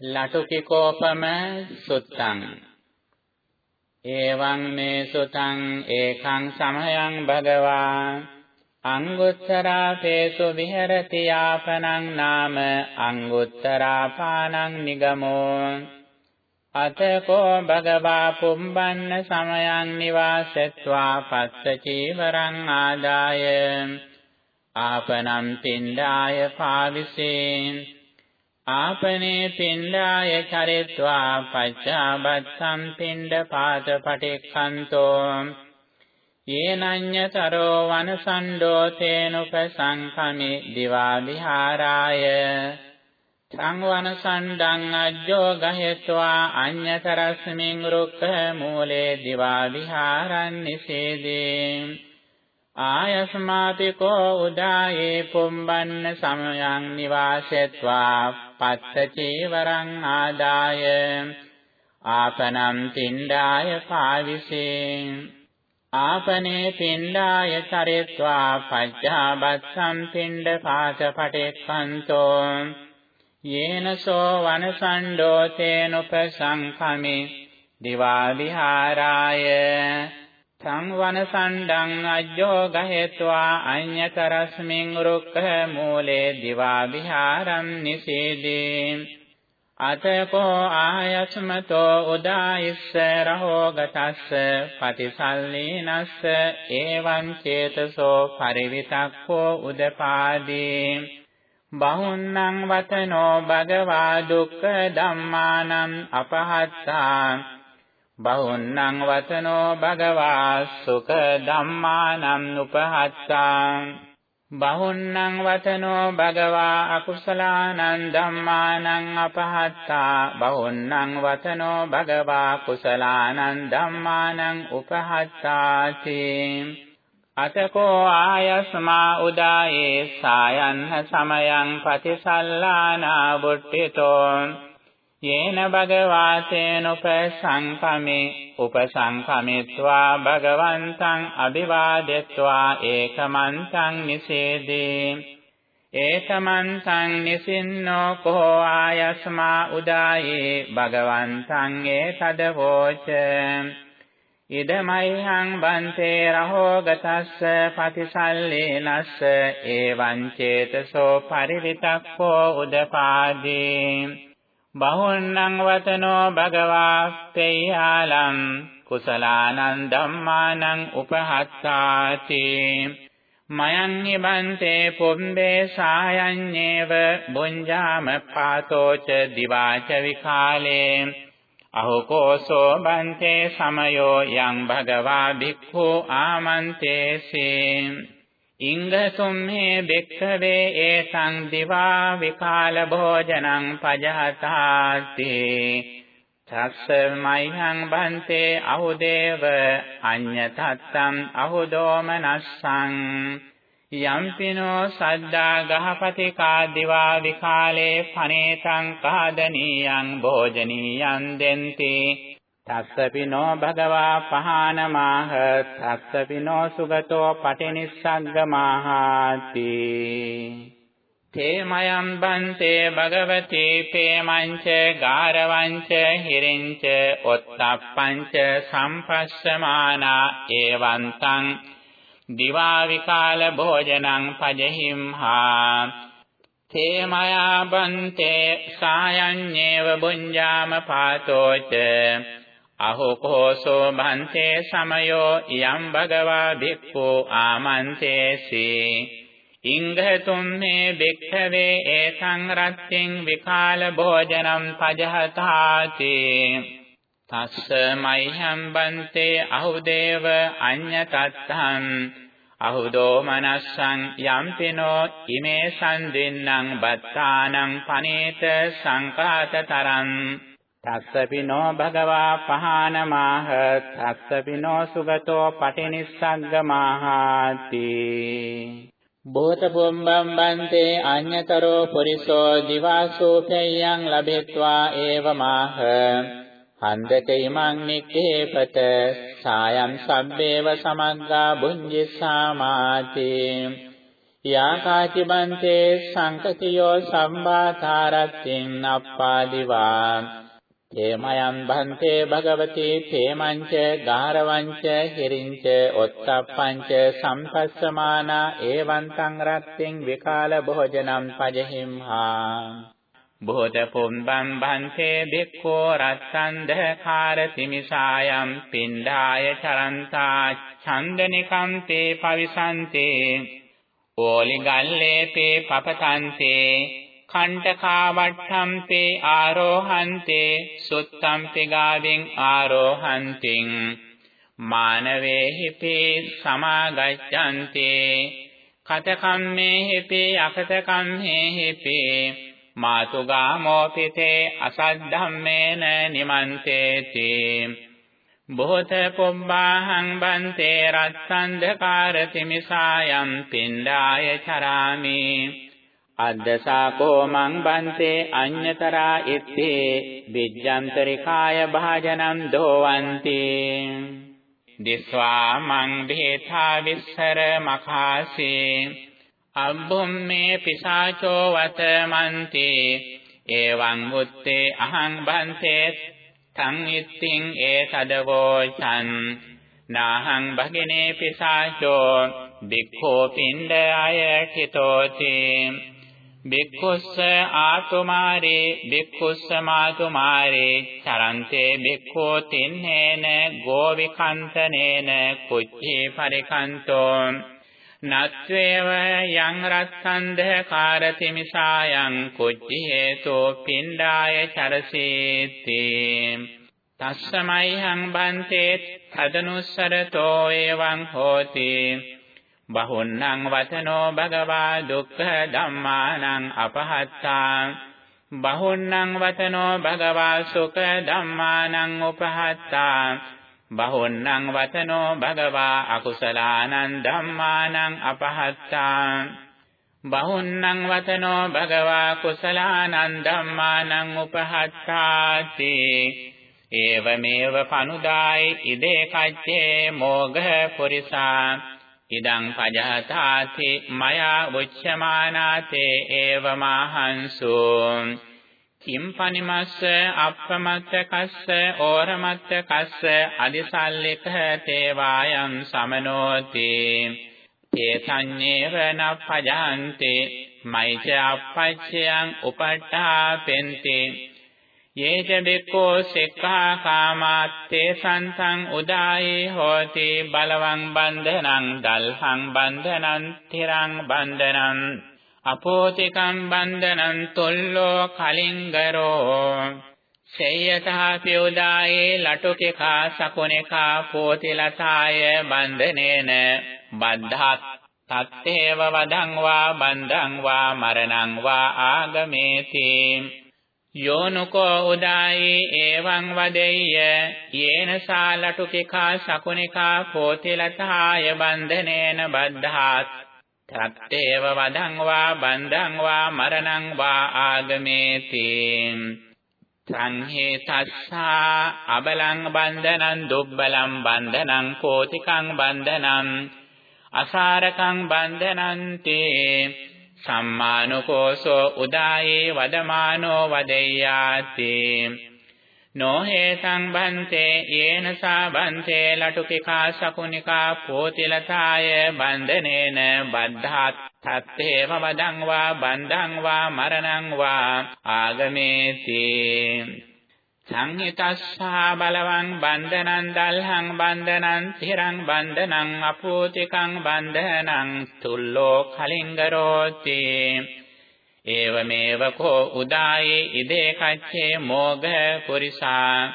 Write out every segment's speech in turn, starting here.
ලටුකිකෝපම සුත්තං. එවං මේ සුතං ඒකං සමයං භගවා. අංගුත්තරාපේසු විහෙරති යාපනං නාම අංගුත්තරාපානං නිගමෝ. අතකෝ භගවා පුම්බන්න සමයං නිවාසෙත්වා පස්ස චීවරං ආදාය. ආපනම් පින්ඩාය පාවිසේ ආපනේ පින්ඩාය චරිත්වා පච්චාබත්තම් පින්ඩ පාත පටික්ඛන්තෝ යේනඤ්ඤතරෝ වනසණ්ඩෝ තේනුපසංඛමි දිවා විහාරාය. සංවන සණ්ඩං අජ්ජෝ ගහෙත්වා අඤ්ඤතරස්මින් රුක්ඛ මූලේ දිවා විහාරං නිසේදී. ආයස්මාපිකෝ උදායේ පුම්බන්න සමයං නිවාසෙත්වා පත්ත චීවරං ආදාය. ආපනම් පින්ඩාය පාවිසේ ආපනේ පින්ඩාය චරිත්වා පච්චාබත්සම් පින්ඩ පාත පටෙක්ඛන්තෝ යේනසෝ වනසණ්ඩෝ තේනුපසංඛමි දිවා විහාරාය. සංවන සණ්ඩං අජ්ජෝ ගහෙත්වා අඤ්ඤතරස්මින් රුක්ඛ මූලේ දිවා විහාරම් නිසීදී අතකෝ ආයස්මතෝ උදායිස්ස රහෝගතස්ස පටිසල්ලීනස්ස එවං චේතසෝ පරිවිතක්ඛෝ උදපාදී බහුන්නං වතනෝ භගවා දුක්ඛ ධම්මානං අපහත්තා. බහුන්නං වතනෝ භගවා සුඛ ධම්මානං උපහත්තා. බහුන්නං වතනෝ භගවා අකුසලානං ධම්මානං අපහත්තා. බහුන්නං වතනෝ භගවා කුසලානං ධම්මානං උපහත්තාති. අතකෝ ආයස්මා උදායේ සායන්න සමයං පතිසල්ලානා බුට්ඨිතෝ යේන භගවාතේන උපසංකමේ උපසංකමිත්වා භගවන්තං අභිවාදෙත්වා ඒකමන්තං නිසේදී ඒකමන්තං නිසින්නෝ කෝ ආයස්මා උදායේ භගවන්තං ඒතදවෝච ඉදමයිහං බන්තේ රහෝගතස්ස පතිසල්ලේනස්ස එවං චේතසෝ පරිවිතක්කෝ උදපාදී බහුන්නං වතනෝ භගවා තේයාලං කුසලානං ධම්මානං උපහත්තාති. මයං හිබන්තේ පුම්බේ සායඤ්ඤේව බුඤ්ජාම පාතෝච දිවාච විකාලේ. අහෝකෝසෝ බන්තේ සමයෝ යං භගවා භික්ඛු ආමන්තේසී. ඉංගතුම් මේ බෙක්ඛවේ ඒසං දිවා විකාල භෝජනං පජහතාති. තස්ස මයිහං බන්තේ අහුදේව අඤ්ඤතත්තං අහුදෝමනස්සං. යම්පිනෝ සද්දා ගහපතිකා දිවා විකාලේ පනේතං කාදනීයං භෝජනීයං දෙන්ති. තස්සපිනෝ භගවා පහනමාහ තස්සපිනෝ සුගතෝ පටිනිස්සග්ගමාහාති. තේමයම් බන්තේ භගවති පේමංච ගාරවංච හිරින්ච ඔත්තප්පංච සම්පස්සමානා ඒවන්තං. දිවා විකාල භෝජනං පජහිම්හා. තේමයා බන්තේ සායඤ්ඤේව බුඤ්ජාම පාතෝච. අහෝ කෝසෝ භන්තේ සමයෝ යම් භගවා භික්ඛු ආමන්තේසි ඉංඝතුම් මේ භික්ඛවේ ඒසං රත්තින් විකාල භෝජනම් පජහතාති. තස්ස මයිහම් බන්තේ අහුදේව අඤ්ඤතත්තං. අහුදෝ මනස්සං යම්පිනෝ ඉමේ සම්දින්නම් බත්තානං පනේත සංකාතතරං තස්සපිනෝ භගවා පහනමාහ තස්සපිනෝ සුගතෝ පටිනිස්සග්ගමාහාති. බෝත පුම්බම් බන්තේ අඤ්‍යතරෝ පුරිසෝ දිවාසෝපයං ලබෙත්වා ඒවමාහ. හන්දක ඉමං නික්කේපත සායම් සබ්බේව සමග්ගා බුඤ්ජිස්සාමාති යාකාචි බන්තේ සංකතියෝ සම්බාතාරත්තින් අප්පාදිවා. තේමයන් බන්තේ භගවති තේමංච ගාරවංච හිරිංච ඔත්තප්පංච සම්පස්සමානා එවං සංරත්තින් විකාල භෝජනම් පජහිම්හා. බෝධ පුම්බම් බන්තේ බික්ඛෝ රත්සන්ධකාර තිමිසායම් පින්ඩාය චරන්තා ඡන්දනිකම් තේ පවිසන්තේ ඕලි ගල්ලේපේ පපතන්තේ කණ්ඨකාවට්ඨම්පේ ආරෝහන්තේ සුත්තම්පි ගාවෙන් ආරෝහන්තින් මානවේහිපේ සමාගච්ඡන්තේ කතකම්මේහිපේ අකතකම්මේහිපේ මාතුගාමෝපිතේ අසද්ධම්මේන නිමන්තේති. බොහෝත පොබ්බාහං බන්තේ රත්සන්ධකාර තිමිසායම් පින්ඩාය චරාමි. අද්දසාකෝ මං බන්තේ අඤ්‍යතරා ඉත්තේ විජ්ජන්තරිකාය භාජනං දෝවන්ති. දිස්වා මං භේථා විස්සර මඛාසේ අබ්බුම්මේ පිසාචෝ වතමන්ති. එවං මුත්තේ අහං බන්තේ තං ඉත්තිං ඒතදවෝචන් නාහං භගිනේ පිසාචෝ බික්ඛෝ පින්ඩය හිතෝති. බික්ඛුස්ස ආතුමාරේ බික්ඛුස්ස මාතුමාරේ චරන්තේ බික්ඛෝ තින්නේන ගෝවිකන්තනේන කුච්චේ පරිකන්තෝ. නත්වේව යං රත්සන්ධකාරතිමිසායන් කුච්චි හේතෝ පින්ඩාය චරසීති. තස්සමයිහං බන්තේ තදනුස්සරතෝ එවං හෝති. බහුන්නං වතනෝ භගවා දුක්ඛ ධම්මානං අපහත්තා. බහුන්නං වතනෝ භගවා සුඛ ධම්මානං උපහත්තා. බහුන්නං වතනෝ භගවා අකුසලානං ධම්මානං අපහත්තා. බහුන්නං වතනෝ භගවා කුසලානං ධම්මානං උපහත්තාති. ඒවමේව පනුදායි ඉදේ කච්චේ මෝඝ පුරිසා. ඉදං පජහතාති මයා උච්චමානාතේ ඒවමාහංසු කිම් පනිමස්ස අප්පමත්ත කස්ස ඕරමත්ත කස්ස අදිසල්ලික තේවායන් සමනෝති। ඒ සංඤේව නප්පජහන්ති මයිච අපච්චයන් උපට්ඨාපෙන්ති। යේච බික්ඛෝ සික්ඛා කාමාත්තේ සන්තං උදායේ හෝති බලවං බන්ධනං දල්හං බන්ධනං තිරං බන්ධනං අපෝතිකම් බන්ධනං තොල්ලෝ කලින්ගරෝ සේයතහපි උදායේ ලටුකේකා සකුනේකා පෝතිලතාය බන්ධනේන බද්ධත් තත්තේව වදං වා බන්ධං වා මරණං වා ආගමේති යෝනුකෝ උදායි එවං වදෙය්‍ය යේන සාලටුකිකා සකුනිකා පෝතිලතාය බන්ධනේන බද්ධාත්. තත්තේව වදං වා බන්ධං වා මරණං වා ආගමේති සංහේතස්සා අබලං බන්ධනං දුබ්බලං බන්ධනං කෝතිකං බන්ධනං අසාරකං බන්ධනන්තේ. සම්මානුකෝසෝ උදායේ වදමානෝ වදෙය්‍යාති. නොහේ සංබන්තේ යේන සාබන්තේ ලටුකිකා සකුනිකා පෝතිලතාය බන්ධනේන බද්ධාත් තත්තේව වදං වා බන්ධං වා මරණං වා ආගමේති. සංහිතස්සා බලවං බන්ධනං දල්හං බන්ධනං තිරං බන්ධනං අපෝතිකං බන්ධනං තුල්ලෝ කලින්ගරෝති ඒවමේව කෝ උදායේ ඉදේ කච්චේ මෝඝ පුරිසා.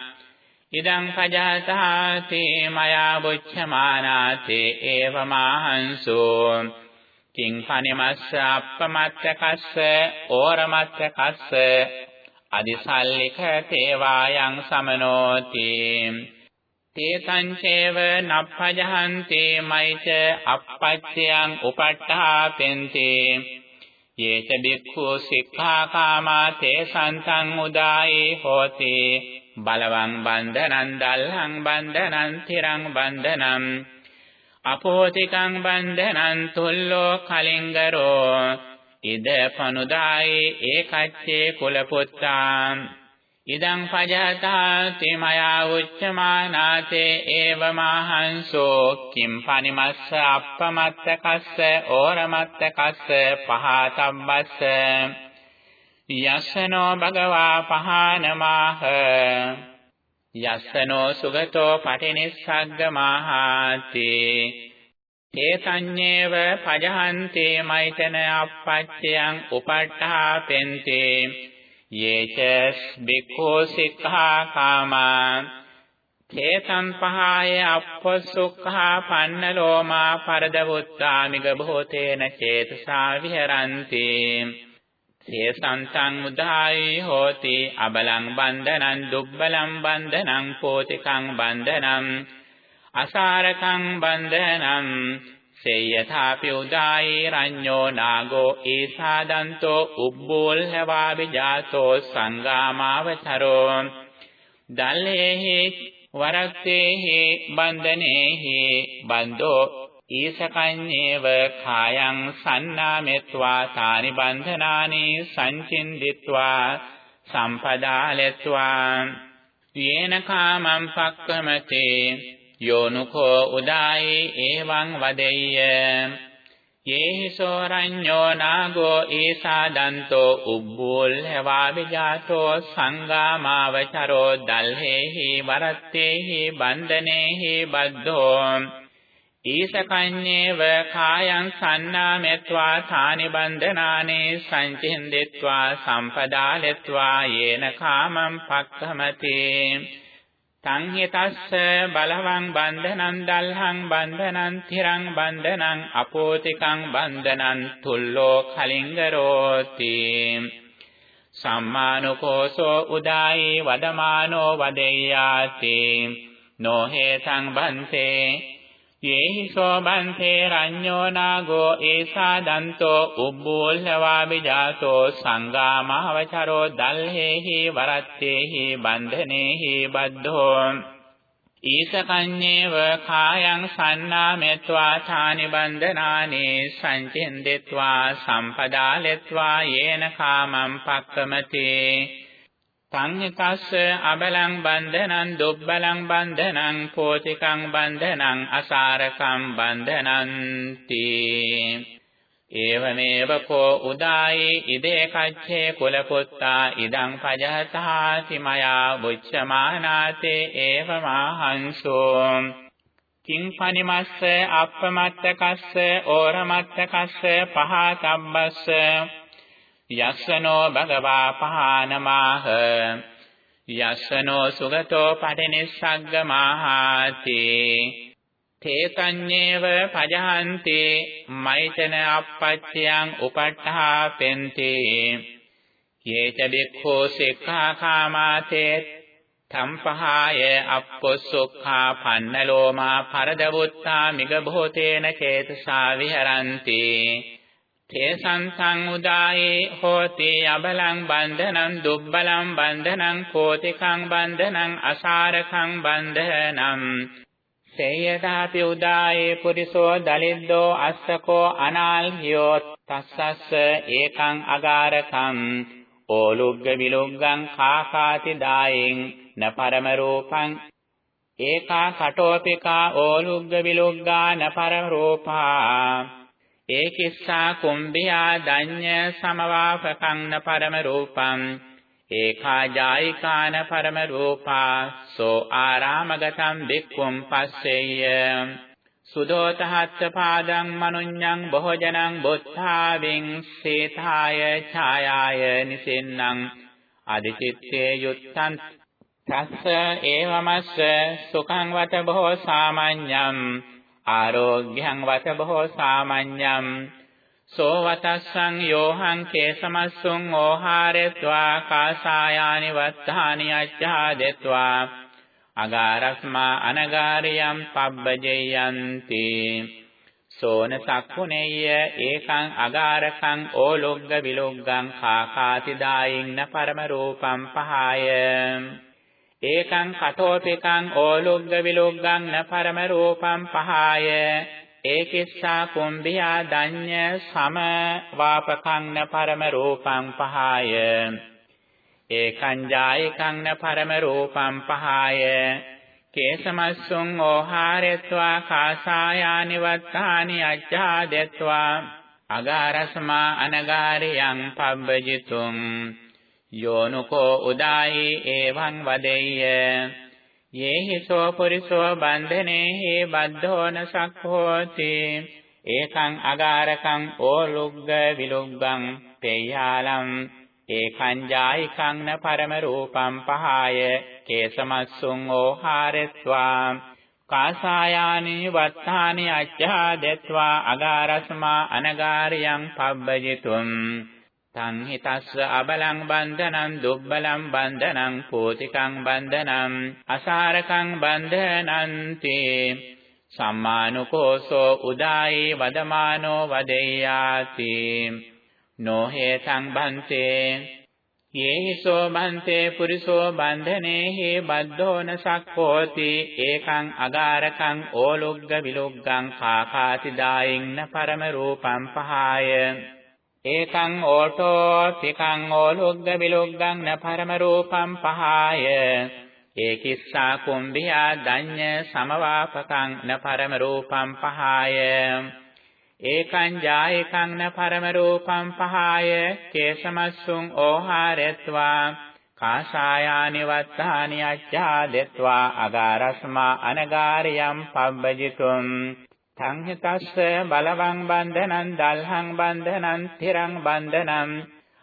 ඉදං පජාතාති මයා බුච්ඡමානාති ඒවමාහංසෝ කිං පනිමස්ස අප්පමත්ත කස්ස ඕරමත්ත කස්ස අදිසල්ලික තේවායන් සමනෝති. තේසංචේව නප්පජහන්ති මයිච අප්පච්චයන් උපට්ඨාපෙන්ති යේච බික්ඛු සික්ඛාකාමා තේසන්තං උදායේ හෝති. බලවං බන්ධනං දල්හං බන්ධනං තිරං බන්ධනං. අපෝතිකං බන්ධනං තුල්ලෝ කලින්ගරෝ ඉද පනුදායි ඒකච්චේ කුලපුත්තා ඉදං පජාතාති මයා උච්චමානාතේ ඒව මහංසෝ කිම් පනිමස්ස අප්පමත්තකස්ස ඕරමත්තකස්ස පහතබ්බස්ස. යස්සනෝ භගවා පහනමාහ. යස්සනෝ සුගතෝ පටිනිස්සග්ගමාහාති ඒතඤ්ඤේව පජහන්තේ මෛතන අපච්චයන් උපට්ඨාපෙන්තේ යේච බික්ඛෝ සික්ඛා කාමා තේතං පහය අප්පසුඛා පන්නලෝමා පරදවුත්තාමිග භෝතේන චේතසා විහරಂತಿ තේසංසං උදායි හෝති අබලං බන්ධනං දුබ්බලං බන්ධනං පෝතිකං බන්ධනං අසාරකං බන්ධනං සේයථාපි උදායේ රඤ්ඤෝ නාගෝ ඒසාදන්තෝ උබ්බෝල්හවා විජාතෝ සංගාමාවතරෝ දල්ලේහි වරත්තේහි බන්ධනේහි බන්ධෝ ඊසකඤ්ඤේව කායං සන්නාමෙත්වා තානි බන්ධනානි සංචින්දිත්වා සම්පදාලෙත්වා යේන කාමං පක්කමතේ යෝනුකෝ උදායි එවං වදෙය්‍ය. යේහි සෝරඤ්ඤෝ නාගෝ ඒසාදන්තෝ උබ්බෝල් හවාවිජාතෝ සංගාමාවචරෝ දල්හෙහි වරත්තේහි බන්ධනේහි බද්ධෝ. ඊසකඤ්ඤේව කායං සන්නාමෙත්වා ථානි බන්ධනානේ සංචින්දිත්වා සම්පදාලෙත්වා යේන කාමං පක්ඛමති. සංහිතස්ස බලවං බන්ධනං දල්හං බන්ධනං තිරං බන්ධනං අපෝතිකං බන්ධනං තුල්ලෝ කලින්ගරෝති සම්මානුකෝසෝ උදායි වදමානෝ වදෙය්‍යාති නොහේ සංබන්තේ යේහි සෝබන්තේ රඤ්ඤෝ නාගෝ ඒසා දන්තෝ උබ්බෝල්හවා විජාතෝ සංගාමහවචරෝ දල්හෙහි වරත්තේහි බන්ධනේහි බද්ධෝ ඊසකඤ්ඤේව කායං සන්නාමෙත්වා ථානි බන්ධනානේ සංචින්දෙත්වා සම්පදාලෙත්වා යේන කාමං පක්කමතේ සංහිතස්ස අබලං බන්ධනං දුබ්බලං බන්ධනං පෝතිකං බන්ධනං අසාරකං බන්ධනಂತಿ ඒවමේව කෝ උදායි ඉදේ කච්ඡේ කුලපුත්තා ඉදං පජහතාති මයා බුච්චමානාතේ ඒව මාහංසෝ කිං පනිමස්ස අප්පමත්තකස්ස ඕරමත්තකස්ස පහතබ්බස්ස යස්සනෝ භගවා පහනමාහ. යස්සනෝ සුගතෝ පටිනිස්සග්ගමාහාති තේසඤ්ඤේව පජහන්ති මෛතන අපච්චයන් උපට්ඨාපෙන්ති යේච බික්ඛෝ සික්ඛාකාමාතේ තම්පහාය අප්පොස්සොක්ඛා පන්නලෝමා පරදවුත්තා මිග භෝතේන චේතසා විහරಂತಿ. තේසංසං උදායේ හෝති අබලං බන්ධනං දුබ්බලං බන්ධනං කෝතිකං බන්ධනං අසාරකං බන්ධනං සේයදාපි උදායේ පුරිසෝ දලිද්දෝ අස්සකෝ අනාල්හියෝ තස්සස්ස ඒකං අගාරකං ඕලුග්ග විලුග්ගං කාකාති දායෙන් න පරම රූපං ඒකා කටෝපිකා ඕලුග්ග විලුග්ගා න පරම රූපා ඒකිස්සා කුම්භියා දඤ්ඤ සමවාපකං න පරම රූපං ඒකා ජායිකාන පරම රූපා සෝ ආරාමගතං බික්ඛුම් පස්සෙය්‍ය. සුදෝතහත්ත පාදං මනුඤ්ඤං බොහෝජනං බුද්ධාවින් සේතාය ඡායාය නිසින්නම්. අදිචිත්තේ යුත්තං තස්ස ඒවමස්ස සුඛං වත බොහෝ සාමඤ්ඤම්. ආරෝග්‍යං වත බොහෝ සාමඤ්ඤම් සෝ වතස්සං යෝහං කේසමස්සුං ඕහාරෙත්වා කාසායානි වත්තානි අච්ඡාදෙත්වා අගාරස්මා අනගාරියම් පබ්බජයන්ති සෝන සක්කුණෙය්‍ය ඒකං අගාරකං ඕලොග්ග විලොග්ගං කාකාති දායින්න පරම රූපම් පහය ඒකං කතෝපිකං ඕලුග්ග විලුග්ගං න පරම රූපං පහාය. ඒකිස්සා කුම්භියා දඤ්ඤ සම වාපකං න පරම රූපං පහාය. ඒකං ජායකං න පරම රූපං පහාය. කේසමස්සුං ඕහාරෙත්වා කාසායානි වත්තානි අජ්ජාදෙත්වා. අගාරස්මා අනගාරියං පබ්බජිතුං යෝනුකෝ උදායි එවං වදෙය්‍ය. යේහි සෝ පුරිසෝ බන්ධනේහි බද්ධෝන සක්ඛෝති. ඒකං අගාරකං ඕලුග්ග විලුග්ගං පේයාලම් ඒකං ජායිකං න පරම රූපං පහාය. කේසමස්සුං ඕහාරෙත්වා. කාසායානි වත්තානි අච්ඡාදෙත්වා අගාරස්මා අනගාරියං පබ්බජිතුම් තං හිතස්ස අබලං බන්ධනං දුබ්බලං බන්ධනං පෝතිකං බන්ධනං අසාරකං බන්ධනන්ති. සම්මානුකෝසෝ උදායි වදමානෝ වදෙය්‍යාති නොහේ සංබන්තේ යේහිසෝ බන්තේ පුරිසෝ බන්ධනේහි බද්ධෝන සක්ඛෝති ඒකං අගාරකං ඕලුග්ග විලුග්ගං කාකාති දායින්න පරම රූපං පහාය. ඒකං ඕටෝ තිකං ඕලුග්ග විලුග්ගං න පරම රූපං පහාය. ඒකිස්සා කුම්භියා දඤ්ඤ සමවාපකං න පරම රූපං පහාය. ඒකං ජායකං න පරම රූපං පහාය. කේසමස්සුං ඕහාරෙත්වා කාසායානි වත්තානි අච්ඡාදෙත්වා අගාරස්මා අනගාරියම් පබ්බජිතුම්. සංහිතස්ස බලවං බන්ධනං දල්හං බන්ධනං තිරං බන්ධනං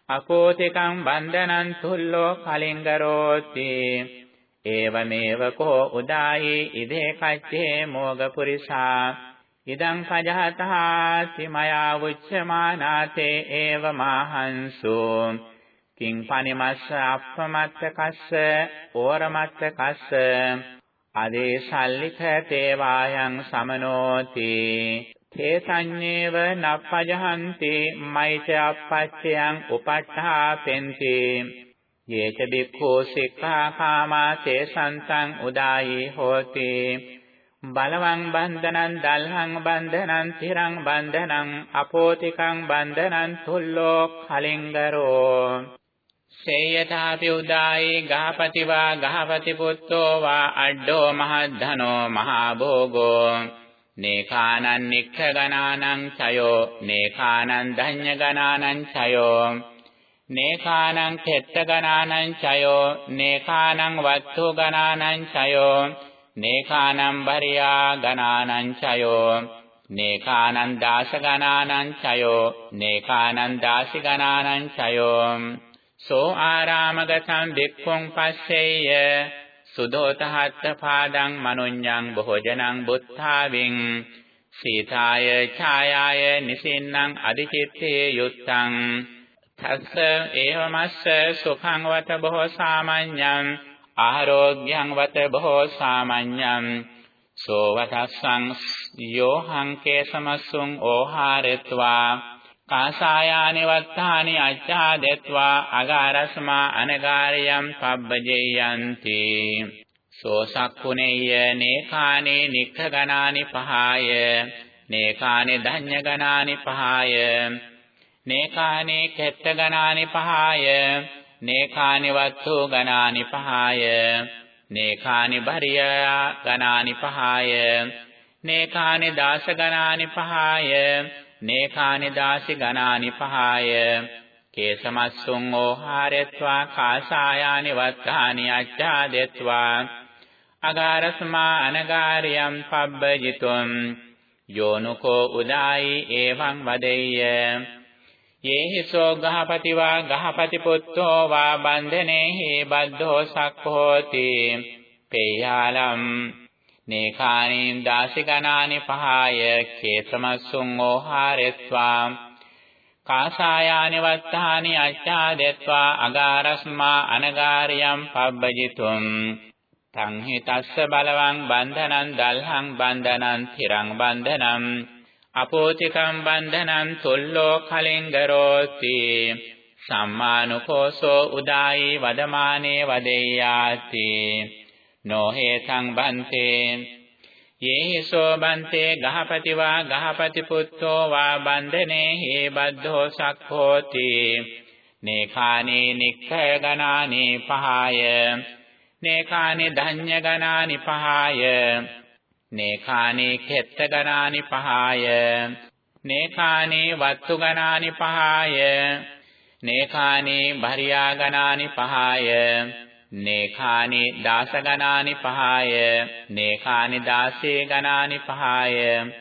අකෝතිකං බන්ධනං තුල්ලෝ කලින්ගරෝති ඒවමේව කෝ උදායි ඉදේ කච්චේ මෝග පුරිසා. ඉදං පජහතහාති මයා උච්චමානාතේ ඒව මාහංසු කිං පනිමස්ස අප්පමත්ත කස්ස ඕරමත්ත කස්ස අදේ සල්ලිත තේවායන් සමනෝති. තේ සංඤේව නප්පජහන්ති මයිච අපච්චයන් උපට්ඨාපෙන්ති යේච බික්ඛෝ සික්ඛා කාමා තේ සන්තං උදායි හෝති. බලවං බන්ධනං දල්හං බන්ධනං තිරං බන්ධනං අපෝතිකං බන්ධනං තුල්ලෝ කලින්ගරෝ සේයතාපි උදායි ගහපති වා ගහපති පුත්තෝ වා අඩ්ඩෝ මහද්ධනෝ මහා භෝගෝ නේකානං නික්ඛ ගණානං චයෝ නේකානං ධඤ්ඤ ගණානං චයෝ නේකානං කෙත්ත ගණානං චයෝ නේකානං වත්තු ගණානං චයෝ නේකානම් බරියා ගනානං චයෝ නේකානං දාස ගනානං චයෝ නේකානං දාසි ගනානං චයෝ සෝ ආරාමගතං වික්ඛුං පස්සෙය්‍ය සුදෝතහත්ත පාදං මනුඤ්ඤං බොහෝජනං බුත්තාවින් සීතාය ඡායාය නිසින්නම් අදිචිත්තේ යුත්තං තස්ස ඒවමස්ස සුඛං වත බොහෝ සාමඤ්ඤං ආරෝග්‍යං වත බොහෝ සාමඤ්ඤං සෝවතස්සං යෝහං කේසමස්සුං ඕහාරෙත්වා කාසායානි වත්තානි අච්ඡාදෙත්වා අගාරස්මා අනගාරියම් පබ්බජේයන්ති. සෝසක්කුනේය නේකානේ නික්ඛගනානි පහාය. නේකානේ ධඤ්ඤ ගනානි පහාය. නේකානේ කෙත්ත ගනානි පහාය. නේකානි වත්තු ගනානි පහාය. නේකානි බරිය ගනානි පහාය. නේකානි දාස ගනානි පහාය. නේකානි දාසි ගනානි පහාය. කේසමස්සුං ඕහාරෙත්වා කාසායානි වත්තානි අච්ඡාදෙත්වා. අගාරස්මා අනගාරියම් පබ්බජිතුම්. යෝනුකෝ උදායි එවං වදෙය්‍ය. යේහි සෝ ගහපති වා ගහපති පුත්තෝ වා බන්ධනේහි බද්ධෝ සක්ඛෝති. පේයාලම් නේකානීන් දාසි ගනානි පහාය කේසමස්සුං ඕහාරෙත්වා. කාසායානි වත්තානි අච්ඡාදෙත්වා අගාරස්මා අනගාරියම් පබ්බජිතුම් තං හිතස්ස බලවං බන්ධනං දල්හං බන්ධනං තිරං බන්ධනං. අපෝතිකම් බන්ධනං තුල්ලෝ කලින්ගරෝති සම්මානුකෝසෝ උදායි වදමානේ වදෙය්‍යාති නොහේතං බන්තේ යේහිසෝ බන්තේ ගහපති වා ගහපති පුත්තෝ වා බන්ධනේ හේ බද්ධෝ සක්ඛෝති නේඛානේ නික්ඛය ගනානේ පහය නේඛානේ ධඤ්ඤ ගනානි පහය නේඛානේ කෙත්ත ගනානි පහය නේඛානේ වත්තු ගනානි පහය නේඛානේ භරියා ගනානි පහය නේඛානේ දාස ගනානි පහය නේඛානේ දාසේ ගනානි පහය.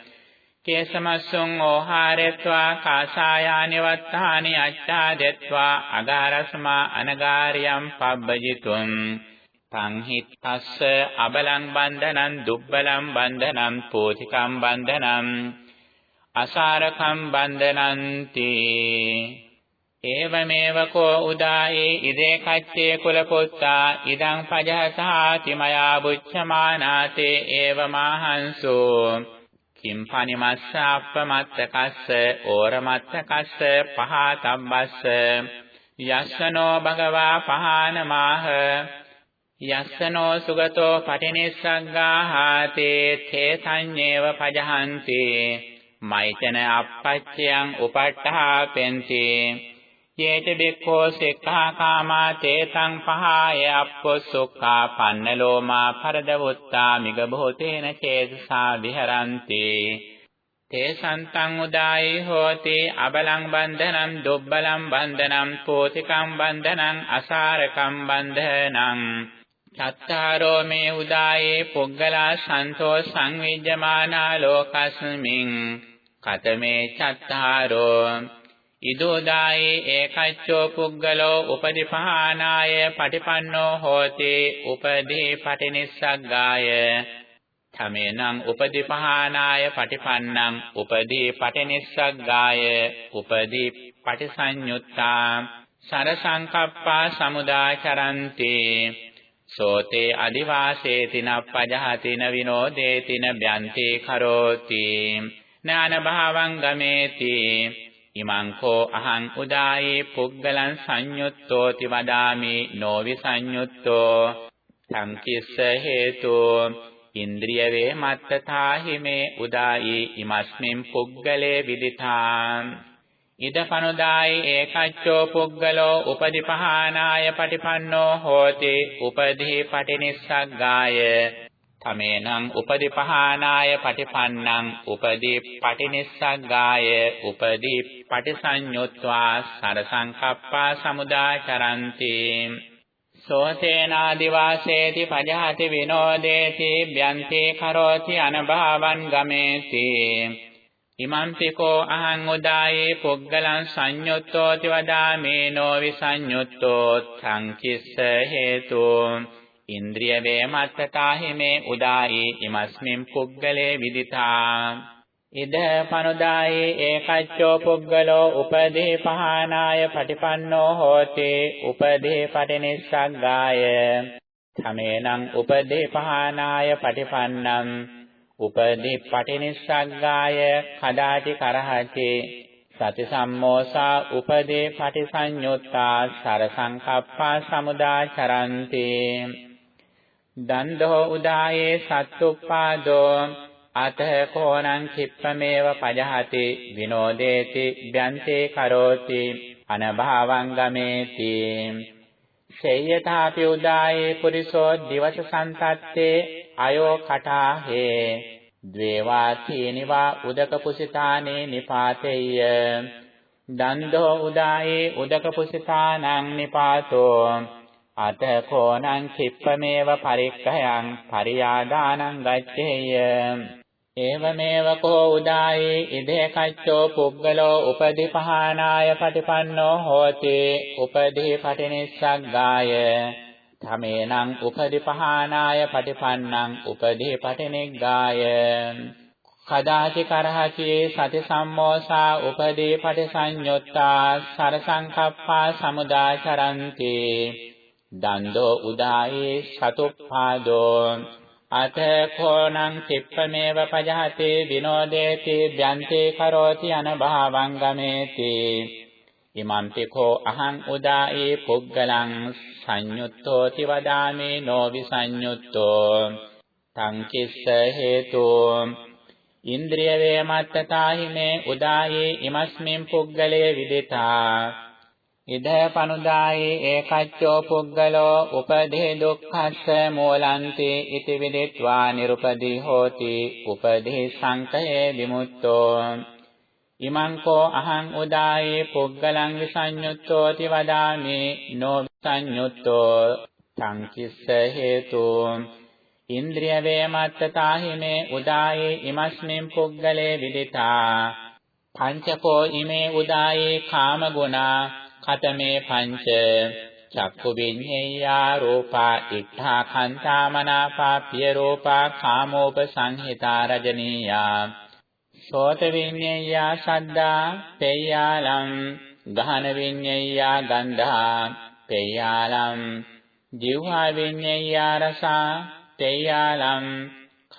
කේසමස්සුං ඕහාරෙත්වා කාසායානි වත්තානි අච්ඡාදෙත්වා අගාරස්මා අනගාරියම් පබ්බජිතුම්. සංහිත්තස්ස අබලං බන්ධනං දුබ්බලං බන්ධනං පෝතිකම් බන්ධනං. අසාරකම් බන්ධනන්ති. ඒවමේව කෝ උදායේ ඉදේ කච්චේ කුල පුත්තා ඉදං පජහසාති මයා බුච්ඡමානාතේ ඒවමහංසෝ කිම්පනිමස්සාප්පමත්තකස්ස ඕරමත්තකස්ස පහතම්බස්ස යස්සනෝ භගවා පහනමාහ යස්සනෝ සුගතෝ පටිනිස්සග්ගාහාතේ තේ සංඤේව පජහන්ති මෛතන අපච්චයන් උපට්ඨාපෙන්ති යේච බික්ඛෝ සික්ඛා කාමා තේතං පහය අප්පොසුක්ඛා පන්නලෝමා පරදවුත්තා මිග භූතේන චේතසා විහරಂತಿ තේ සන්තං උදායි හෝති අබලං බන්ධනං දුබ්බලං බන්ධනං පෝතිකං බන්ධනං අසාරකං බන්ධනං. චත්තාරෝ මේ උදායේ පුග්ගලා සන්තෝ සංවිජ්ජමානා ලෝකස්මින්. කතමේ චත්තාරෝ ඉදෝදායේ ඒකච්චෝ පුග්ගලෝ උපදිපහානාය පටිපන්නෝ හෝති උපදී පටිනිස්සග්ගාය තමේනං උපදිපහානාය පටිපන්නං උපදී පටිනිස්සග්ගාය උපදී පටිසඤ්ඤුත්තා සරසංකප්පා සමුදාචරන්ති සෝතේ අදිවාසේතින පජහතින විනෝදේතින බ්‍යන්තේ කරෝති. ඥාන භාවං ගමේති. ඉමං කෝ අහං උදායේ පුග්ගලං සංයුත්තෝති වදාමි නොවි සංයුත්තෝ. සංකිස්ස හේතු ඉන්ද්‍රිය වේ මත්තතාහි මේ උදායි ඉමස්මින් පුග්ගලේ විදිතා. ඉදපනුදායි ඒකච්චෝ පුග්ගලෝ උපදිපහානාය පටිපන්නෝ හෝති උපදී පටිනිස්සග්ගාය. තමේනං උපදිපහානාය පටිපන්නං උපදී පටිනිස්සග්ගාය උපදී පටිසඤ්ඤොත්වා සරසංකප්පා සමුදාචරಂತಿ. සෝතේනාදිවාසේති පජහති විනෝදේති බ්‍යන්ති කරෝති අනභාවං ගමේති. ඉමන්තිකෝ අහං උදායේ පුග්ගලං සංයුත්තෝති වදාමේ නෝ විසංයුත්තෝ සංකිස්ස හේතුෝ. ඉන්ද්‍රිය වේමත්තතාහි මේ උදායි ඉමස්මින් පුග්ගලේ විදිතා. ඉද පනුදායේ ඒකච්චෝ පුග්ගලෝ උපදී පහනාය පටිපන්නෝ හෝති උපදී පටිනිස්සග්ගාය තමේනං උපදී පහනාය පටිපන්නං උපදී පටිනිස්සග්ගාය කදාටි කරහති. සති සම්මෝසා උපදී පටිසඤ්ඤුත්තා සරසංකප්පා සමුදාචරಂತಿ දන්දෝ උදායේ සත්තුප්පාදෝ අත කෝණං කිප්පමේව පජහති විනෝදේති ඥන්තේ කරෝති අනභාවං ගමේති. සේයථාපි උදායේ පුරිසෝ දිවස සන්තත්තේ අයෝ කටාහේ ද්වේවා තීනිවා උදක පුසිතානේ නිපාතේය දන්දෝ උදායේ උදක පුසිතානං නිපාතෝ. අත කෝණං කිප්පමේව පරික්ඛයං පරියාදානං ගච්ඡේය. ඒවමේව කෝ උදායේ ඉදේ කච්චෝ පුග්ගලෝ උපදීපහානාය පටිපන්නෝ හෝති උපදී පටිනිස්සග්ගාය තමේනං උපදීපහානාය පටිපන්නං උපදී පටිනිග්ගාය කදාචි කරහචි සති සම්මෝසා උපදී පටිසඤ්ඤොත්තා සරසංකප්පා සමුදාචරಂತಿ. දන්දෝ උදායේ සතුප්පාදෝ. අත කෝණං චිප්පමේව පජහති විනෝදේති ද්‍යන්තේ කරෝති අනභාවං ගමේති. ඉමන්තිකෝ අහං උදායේ පුග්ගලං සංයුත්තෝති වදාමේ නොවි සංයුත්තෝ. තං කිස්ස හේතු ඉන්ද්‍රිය වේමත්තතාහිමේ උදායේ ඉමස්මින් පුග්ගලේ විදිතා. ඉද පනුදායේ ඒකච්චෝ පුග්ගලෝ උපදේ දුක්ඛස්ස මූලන්ති ඉති විදිත්වා නිරුපදී හෝති. උපදේ සංකයේ විමුක්තෝ. ඉමං කෝ අහං උදායේ පුග්ගලං විසඤ්ඤුත්තෝති වදාමි. නෝ විසඤ්ඤුත්තෝ සංකිස්ස හේතු. ඉන්ද්‍රිය වේමත්තතාහිමේ උදායේ ඉමස්මින් පුග්ගලේ විදිතා. පංචකෝ ඉමේ උදායේ කාම ගුණා. කතමේ පංච චක්කු විඤ්ඤේයා රූපා ඉත්තා කන්තා මනාපා පිය රූපා කාමෝප සංහිතා රජනීයා සෝත විඤ්ඤේයා සද්දා පේයාලම් ගහන විඤ්ඤේයා ගන්ධා පේයාලම් ජීවහා විඤ්ඤේයා රසා පේයාලම්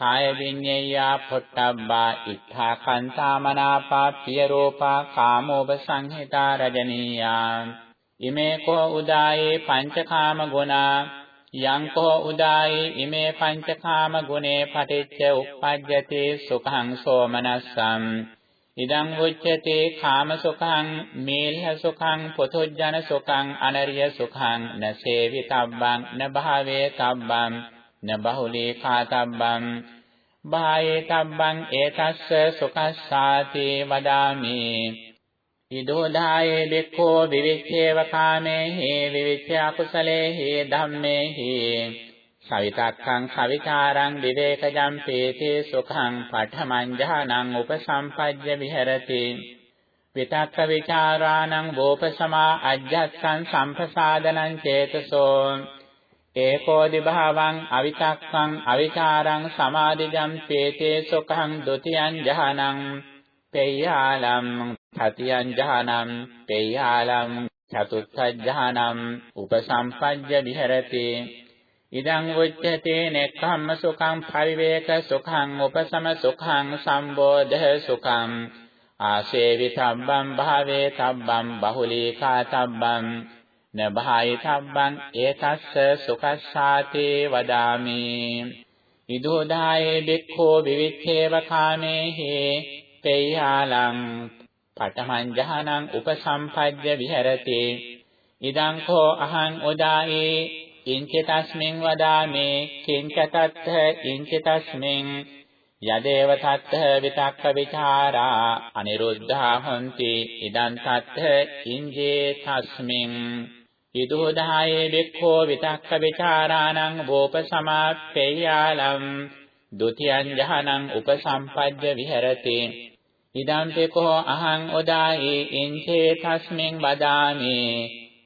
කාය විඤ්ඤේයා පොට්ටබ්බා ඉත්තා කන්තා මනාපා පිය රූපා කාමෝප සංහිතා රජනීයා. ඉමේ කෝ උදායේ පංචකාම ගුණා යං කෝ උදායේ ඉමේ පංචකාම ගුණේ පටිච්ච උප්පජ්ජති සුඛං සෝමනස්සං. ඉදං උච්චති කාම සුඛං මේල්හ සුඛං පොතොජ්ජන සුඛං අනරිය සුඛං නසේවිතබ්බං නභාවේ තබ්බං නබහුලී කාතබ්බං බායේ තබ්බං ඒතස්ස සුඛස්සාති වදාමි. ඉදෝදායේ බික්ඛෝ විවිච්ඡේව කාමේහි විවිච්ඡ අකුසලේහි ධම්මේහි. සවිතක්ඛං සවිචාරං විවේකජම් පේතේ සුඛං පඨමං ඥානං උපසම්පජ්ජ විහෙරති. විතක්ක විචාරාණං වෝපසමා අජ්ජත්සං සම්පසාදනං චේතසෝ. ඒකෝදි භාවං අවිතක්ඛං අවිචාරං සමාදිජම් පේතේ සුඛං ဒ ුතියං ඥානං පේයාලම් තතියං ඥානං පේයාලම් චතුත්ථ ඥානං උපසම්පජ්ජ විහෙරති. ඉදං උච්චතේ නෙක්ඛම්ම සුඛං පරිවේක සුඛං උපසම සුඛං සම්බෝධ සුඛං. ආසේවිතබ්බං භාවේ තබ්බං බහුලීකා තබ්බං නභායතබ්බං ඒතස්ස සුකස්සාතේ වදාමි. ඉදෝදායේ බික්ඛෝ විවිච්ඡේව කාමේහි තේයාලං පඨමං ජහනං උපසම්පජ්ජ විහෙරති. ඉදං කෝ අහං උදායේ ඉංචිතස්මින් වදාමේ. කිංචතත්ථ ඉංචිතස්මින් යදේව තත්ථ විතක්ක විචාරා අනිරුද්ධා හොಂತಿ. ඉදං තත්ථ ඉංජේ තස්මින් ඉදෝදායේ බික්ඛෝ විතක්ක ਵਿਚාරාණං භෝපසමාප්පේයාලම් ဒုတိ යං ජහනං උපසම්පජ්ජ විහෙරති ඉදං තේකෝ අහං ඔදාහි ඉන්චේ තස්මෙන් වදාමි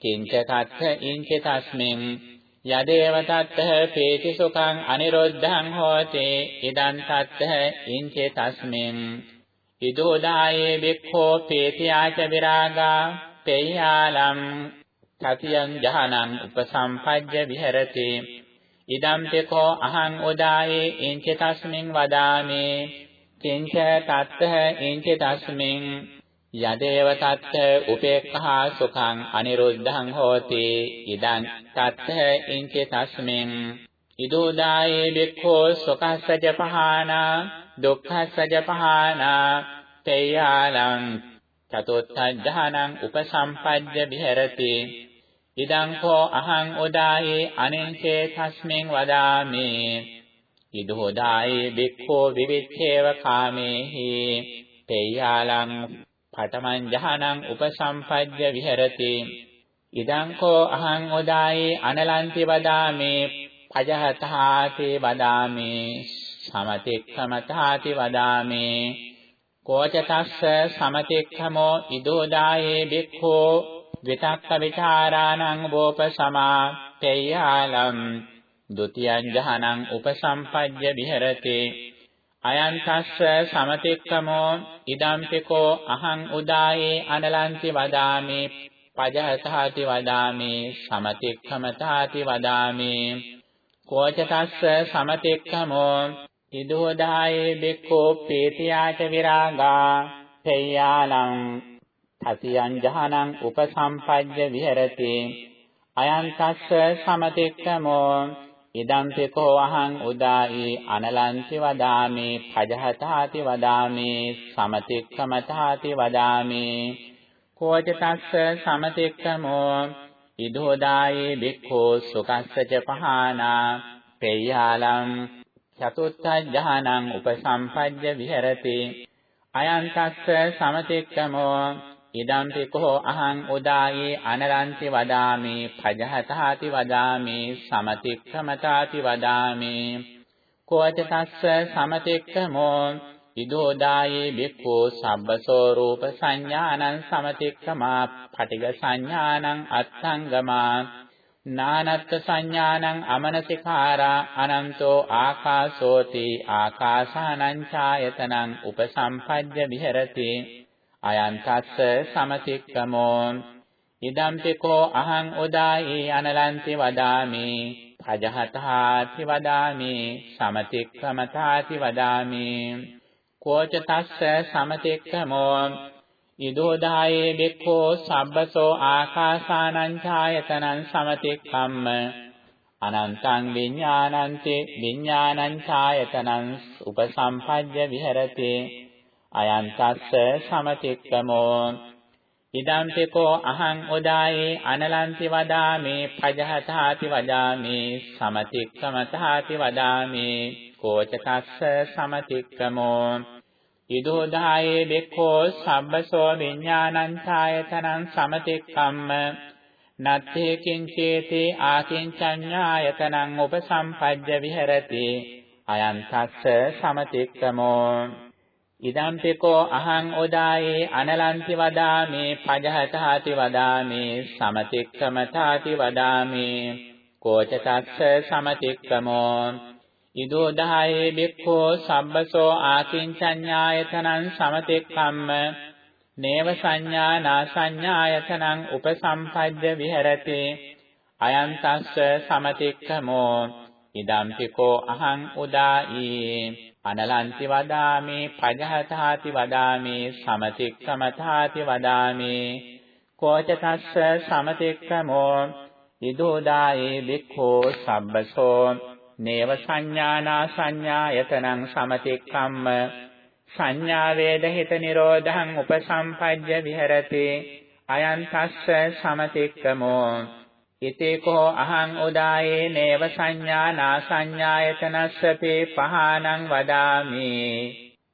කිංච කත්ථ ඉන්ච තස්මෙන් යදේව තත්ථ පේති සුඛං අනිරෝද්ධං හෝතේ ඉදං තත්ථ ඉන්ච තස්මෙන් ඉදෝදායේ බික්ඛෝ පේති ආච විරාගා පේයාලම් තතියං ජහනං උපසම්පජ්ජ විහෙරති. ඉදම්පේ කෝ අහං උදායේ ඉංච තස්මින් වදාමි. කිංච තත්ථ ඉංච තස්මින්. යදේව තත්ථ උපේක්ඛා සුඛං අනිරුද්ධං හෝති. ඉදං තත්ථ ඉංච තස්මින්. ඉදෝදායේ බික්ඛෝ සුඛස්සජ පහානා දුක්ඛස්සජ පහානා තේයාලං චතුත්ථ ඥානං උපසම්පජ්ජ විහෙරති. ඉදං කෝ අහං උදායේ අනිංචේ තස්මින් වදාමි. ඉදෝදායේ බික්ඛෝ විවිච්ඡේව කාමේහි. තේයාලං පඨමං ජහනං උපසම්පජ්ජ විහෙරති. ඉදං කෝ අහං උදායේ අනලන්ති වදාමේ. පජහතාති වදාමේ. සමතික්ඛමතාති වදාමේ. කෝච තස්ස සමතික්ඛමෝ ඉදෝදායේ බික්ඛෝ විතක්ක විචාරාණං වෝපසමා තේයාලම් ဒ ුතියං ජහනං උපසම්පජ්ජ විහෙරති. අයං තස්ස සමතික්කමෝ ඉදම්පිකෝ අහං උදායේ අනලන්ති වදාමි. පජහතාති වදාමි. සමතික්කමතාති වදාමි. කෝච තස්ස සමතික්කමෝ ඉදෝදායේ බික්ඛෝ පීතියාච විරාගා. තේයාලං තතියං ජහනං උපසම්පජ්ජ විහෙරති। අයං තස්ස සමතික්කමෝ। ඉදම්පි කෝ අහං උදායි අනලන්ති වදාමි। පජහතාති වදාමි। සමතික්කමතාති වදාමි। කෝච තස්ස සමතික්කමෝ। ඉදෝදායි බික්ඛෝ සුකස්සච පහානා। පෙය්‍යාලං චතුත්ථඥානං උපසම්පජ්ජ විහෙරති। අයං තස්ස සමතික්කමෝ। ඉදම්පි කෝ අහං උදායේ අනරන්ති වදාමි පජහතාති වදාමි සමතික්කමතාති වදාමි. කෝච තස්ස සමතික්කමෝ ඉදෝදායේ බික්ඛෝ සබ්බසෝ රූප සංඥානං සමතික්කමා පටිග සංඥානං අත්ංගමා නානත්ත් සංඥානං අමනසිකාරා අනන්තෝ ආකාශෝති ආකාසානං ඡායතනං උපසම්පජ්ජ විහෙරති. අයං තස්ස සමතික්කමෝ ඉදම්පි කෝ අහං උදායි අනලන්ති වදාමි. පජහතාති වදාමි. සමතික්කමතාති වදාමි. කෝච තස්ස සමතික්කමෝ ඉදෝදායේ බික්ඛෝ සබ්බසෝ ආකාසානං ඡායතනං සමතික්කම්ම. අනන්තං විඥානන්ති විඥානං ඡායතනං උපසම්පජ්ජ විහෙරති. අයං තස්ස සමතික්කමෝ ඉදම්පි කෝ අහං උදායේ අනලන්ති වදාමි පජහතාති වදාමි සමතික්කමතාති වදාමි. කෝච තස්ස සමතික්කමෝ ඉදෝදායේ බෙක්ඛෝ සම්බසෝ විඥානං ඡායතනං සමතික්කම්ම. නත්තේ කිංචේති ආකින්චඤ්ඤායතනං උපසම්පජ්ජ විහෙරති. අයං තස්ස සමතික්කමෝ ඉදම්පිකෝ අහං උදායේ අනලන්ති වදාමි පජහතාති වදාමි සමතික්කමතාති වදාමි කෝච තස්ස සමතික්කමෝ ඉදෝදායේ බික්ඛෝ සම්බසෝ ආකින්චඤ්ඤායතනං සමතික්කම්ම නේව සංඥා නා සංඥායතනං උපසම්පජ්ජ විහෙරති. අයං තස්ස සමතික්කමෝ ඉදම්පිකෝ අහං උදාී අනලන්ති වදාමි පජහතාති වදාමි සමතික්කමතාති වදාමි. කෝච තස්ස සමතික්කමෝ ඉදෝදායේ බික්ඛෝ සබ්බසෝ. නේව සංඥානා සංඥායතනං සමතික්කම්ම. සංඥා වේදහිත නිරෝධං උපසම්පජ්ජ විහෙරති. අයං තස්ස සමතික්කමෝ. ඉතේකෝ අහං උදායේ නේව සංඥා නා සංඥායතනස්සපේ පහානං වදාමි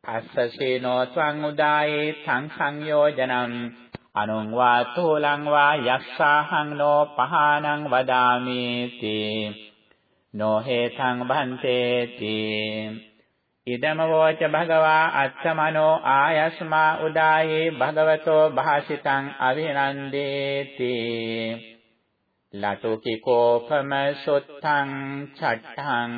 අස්සසේනෝ ත්වං උදායේ සං සංයෝජනං අනුං වා තෝලං වා යස්සාහං නෝ පහානං වදාමි තී නොහේතං භන්තේති ඉදම වෝච භගවා අත්තමනෝ ආයස්මා උදායේ භගවතෝ භාසිතං අවිනන්දේති ลาตุกิโกพมสุดทังฉัดทัง